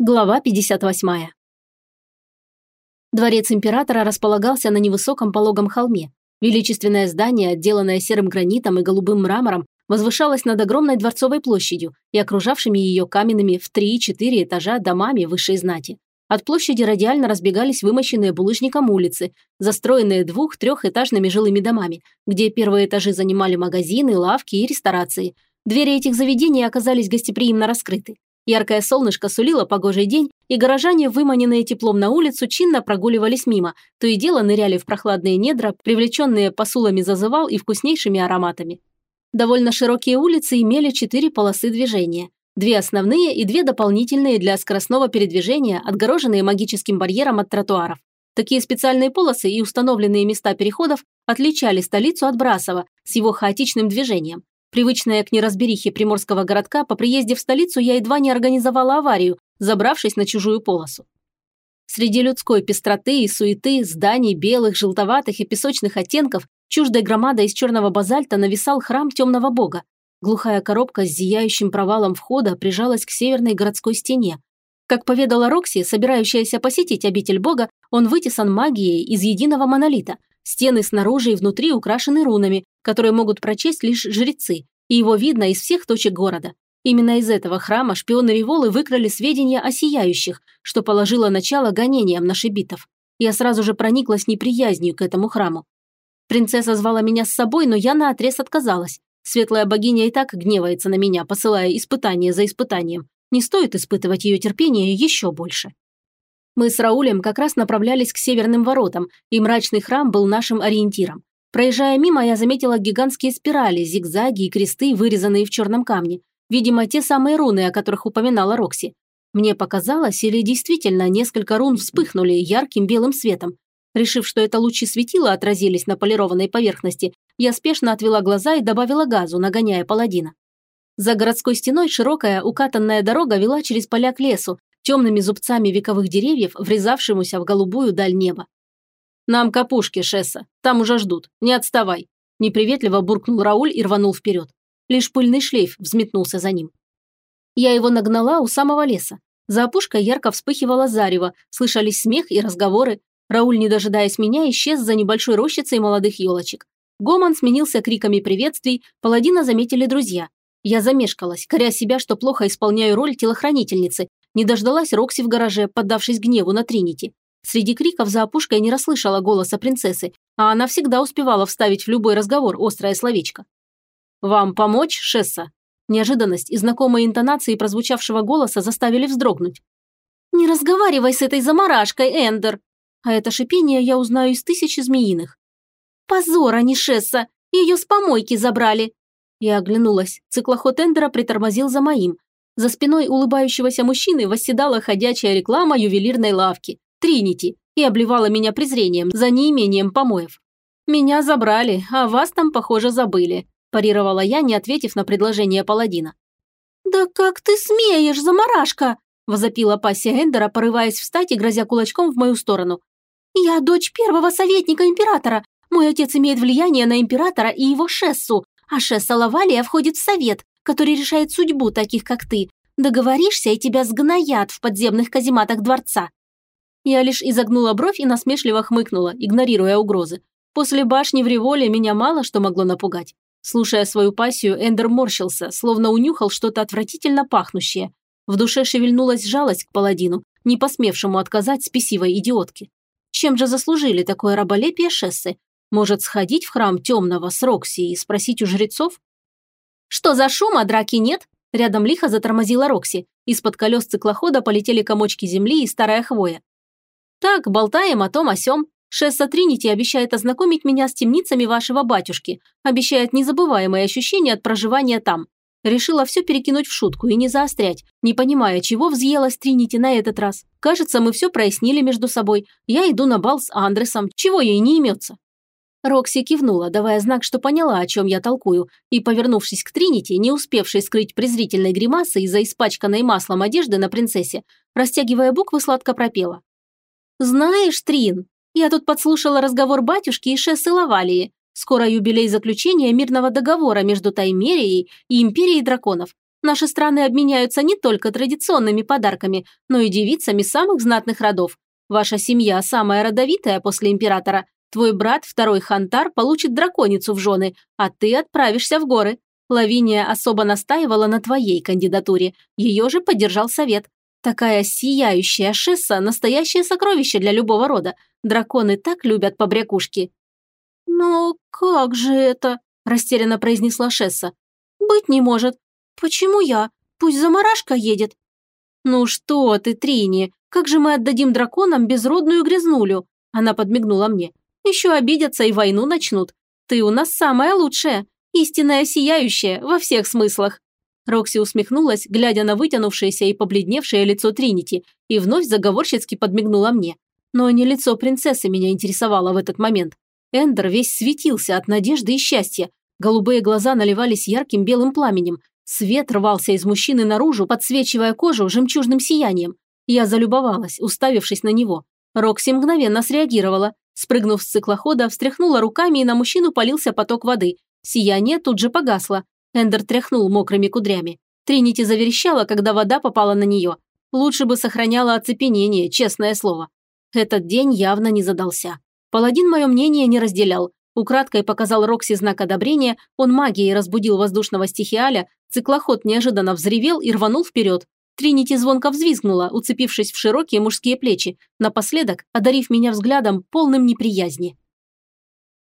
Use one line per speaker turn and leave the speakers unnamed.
Глава 58. Дворец императора располагался на невысоком пологом холме. Величественное здание, отделанное серым гранитом и голубым мрамором, возвышалось над огромной дворцовой площадью и окружавшими ее каменными в 3-4 этажа домами высшей знати. От площади радиально разбегались вымощенные булыжником улицы, застроенные двух-трехэтажными жилыми домами, где первые этажи занимали магазины, лавки и ресторации. Двери этих заведений оказались гостеприимно раскрыты. Яркое солнышко сулило погожий день, и горожане, выманенные теплом на улицу, чинно прогуливались мимо, то и дело ныряли в прохладные недра, привлеченные посулами зазывал и вкуснейшими ароматами. Довольно широкие улицы имели четыре полосы движения. Две основные и две дополнительные для скоростного передвижения, отгороженные магическим барьером от тротуаров. Такие специальные полосы и установленные места переходов отличали столицу от Брасова с его хаотичным движением. Привычная к неразберихе приморского городка, по приезде в столицу я едва не организовала аварию, забравшись на чужую полосу. Среди людской пестроты и суеты, зданий белых, желтоватых и песочных оттенков, чуждой громадой из черного базальта нависал храм темного бога. Глухая коробка с зияющим провалом входа прижалась к северной городской стене. Как поведала Рокси, собирающаяся посетить обитель бога, он вытесан магией из единого монолита, Стены снаружи и внутри украшены рунами, которые могут прочесть лишь жрецы, и его видно из всех точек города. Именно из этого храма шпионы Револы выкрали сведения о сияющих, что положило начало гонениям на шибитов. Я сразу же прониклась неприязнью к этому храму. Принцесса звала меня с собой, но я наотрез отказалась. Светлая богиня и так гневается на меня, посылая испытание за испытанием. Не стоит испытывать ее терпение еще больше. Мы с Раулем как раз направлялись к северным воротам, и мрачный храм был нашим ориентиром. Проезжая мимо, я заметила гигантские спирали, зигзаги и кресты, вырезанные в черном камне. Видимо, те самые руны, о которых упоминала Рокси. Мне показалось, или действительно несколько рун вспыхнули ярким белым светом. Решив, что это лучи светила отразились на полированной поверхности, я спешно отвела глаза и добавила газу, нагоняя паладина. За городской стеной широкая укатанная дорога вела через поля к лесу, темными зубцами вековых деревьев, врезавшемуся в голубую даль неба. «Нам капушки, Шесса, там уже ждут, не отставай!» Неприветливо буркнул Рауль и рванул вперед. Лишь пыльный шлейф взметнулся за ним. Я его нагнала у самого леса. За опушкой ярко вспыхивало зарево, слышались смех и разговоры. Рауль, не дожидаясь меня, исчез за небольшой рощицей молодых елочек. Гомон сменился криками приветствий, паладина заметили друзья. Я замешкалась, коря себя, что плохо исполняю роль телохранительницы, не дождалась Рокси в гараже, поддавшись гневу на Тринити. Среди криков за опушкой не расслышала голоса принцессы, а она всегда успевала вставить в любой разговор острое словечко. «Вам помочь, Шесса?» Неожиданность и знакомые интонации прозвучавшего голоса заставили вздрогнуть. «Не разговаривай с этой заморашкой, Эндер!» А это шипение я узнаю из тысячи змеиных. «Позор, а не Шесса! Ее с помойки забрали!» Я оглянулась. Циклоход Эндера притормозил за моим, за спиной улыбающегося мужчины восседала ходячая реклама ювелирной лавки «Тринити» и обливала меня презрением за неимением помоев. «Меня забрали, а вас там, похоже, забыли», – парировала я, не ответив на предложение паладина. «Да как ты смеешь, заморашка!» – возопила пассия Эндера, порываясь встать и грозя кулачком в мою сторону. «Я дочь первого советника императора. Мой отец имеет влияние на императора и его Шессу, а Шесса Лавалия входит в совет, который решает судьбу таких, как ты. Договоришься, и тебя сгноят в подземных казематах дворца». Я лишь изогнула бровь и насмешливо хмыкнула, игнорируя угрозы. После башни в револе меня мало что могло напугать. Слушая свою пассию, Эндер морщился, словно унюхал что-то отвратительно пахнущее. В душе шевельнулась жалость к паладину, не посмевшему отказать спесивой идиотке. Чем же заслужили такое раболепие шессы? Может, сходить в храм темного с Рокси и спросить у жрецов? «Что за шум, а драки нет?» Рядом лихо затормозила Рокси. Из-под колес циклохода полетели комочки земли и старая хвоя. «Так, болтаем о том о сём. Шесса Тринити обещает ознакомить меня с темницами вашего батюшки. Обещает незабываемые ощущения от проживания там. Решила все перекинуть в шутку и не заострять, не понимая, чего взъелась Тринити на этот раз. Кажется, мы все прояснили между собой. Я иду на бал с Андресом, чего ей не имется. Рокси кивнула, давая знак, что поняла, о чем я толкую, и, повернувшись к Тринити, не успевшей скрыть презрительной гримасы из-за испачканной маслом одежды на принцессе, растягивая буквы, сладко пропела. «Знаешь, Трин, я тут подслушала разговор батюшки и Шессы Лавалии. Скоро юбилей заключения мирного договора между Таймерией и Империей драконов. Наши страны обменяются не только традиционными подарками, но и девицами самых знатных родов. Ваша семья самая родовитая после императора. Твой брат, второй Хантар, получит драконицу в жены, а ты отправишься в горы. Лавиния особо настаивала на твоей кандидатуре. Ее же поддержал совет. Такая сияющая шесса – настоящее сокровище для любого рода. Драконы так любят побрякушки. «Но как же это?» – растерянно произнесла Шесса. «Быть не может. Почему я? Пусть заморашка едет». «Ну что ты, Трини, как же мы отдадим драконам безродную грязнулю?» Она подмигнула мне. «Еще обидятся и войну начнут. Ты у нас самая лучшая. Истинная сияющая во всех смыслах». Рокси усмехнулась, глядя на вытянувшееся и побледневшее лицо Тринити, и вновь заговорщицки подмигнула мне. Но не лицо принцессы меня интересовало в этот момент. Эндер весь светился от надежды и счастья. Голубые глаза наливались ярким белым пламенем. Свет рвался из мужчины наружу, подсвечивая кожу жемчужным сиянием. Я залюбовалась, уставившись на него. Рокси мгновенно среагировала. Спрыгнув с циклохода, встряхнула руками, и на мужчину полился поток воды. Сияние тут же погасло. Эндер тряхнул мокрыми кудрями. Тринити заверещала, когда вода попала на нее. Лучше бы сохраняла оцепенение, честное слово. Этот день явно не задался. Паладин мое мнение не разделял. Украдкой показал Рокси знак одобрения, он магией разбудил воздушного стихиаля, циклоход неожиданно взревел и рванул вперед. Тринити звонко взвизгнула, уцепившись в широкие мужские плечи, напоследок одарив меня взглядом, полным неприязни.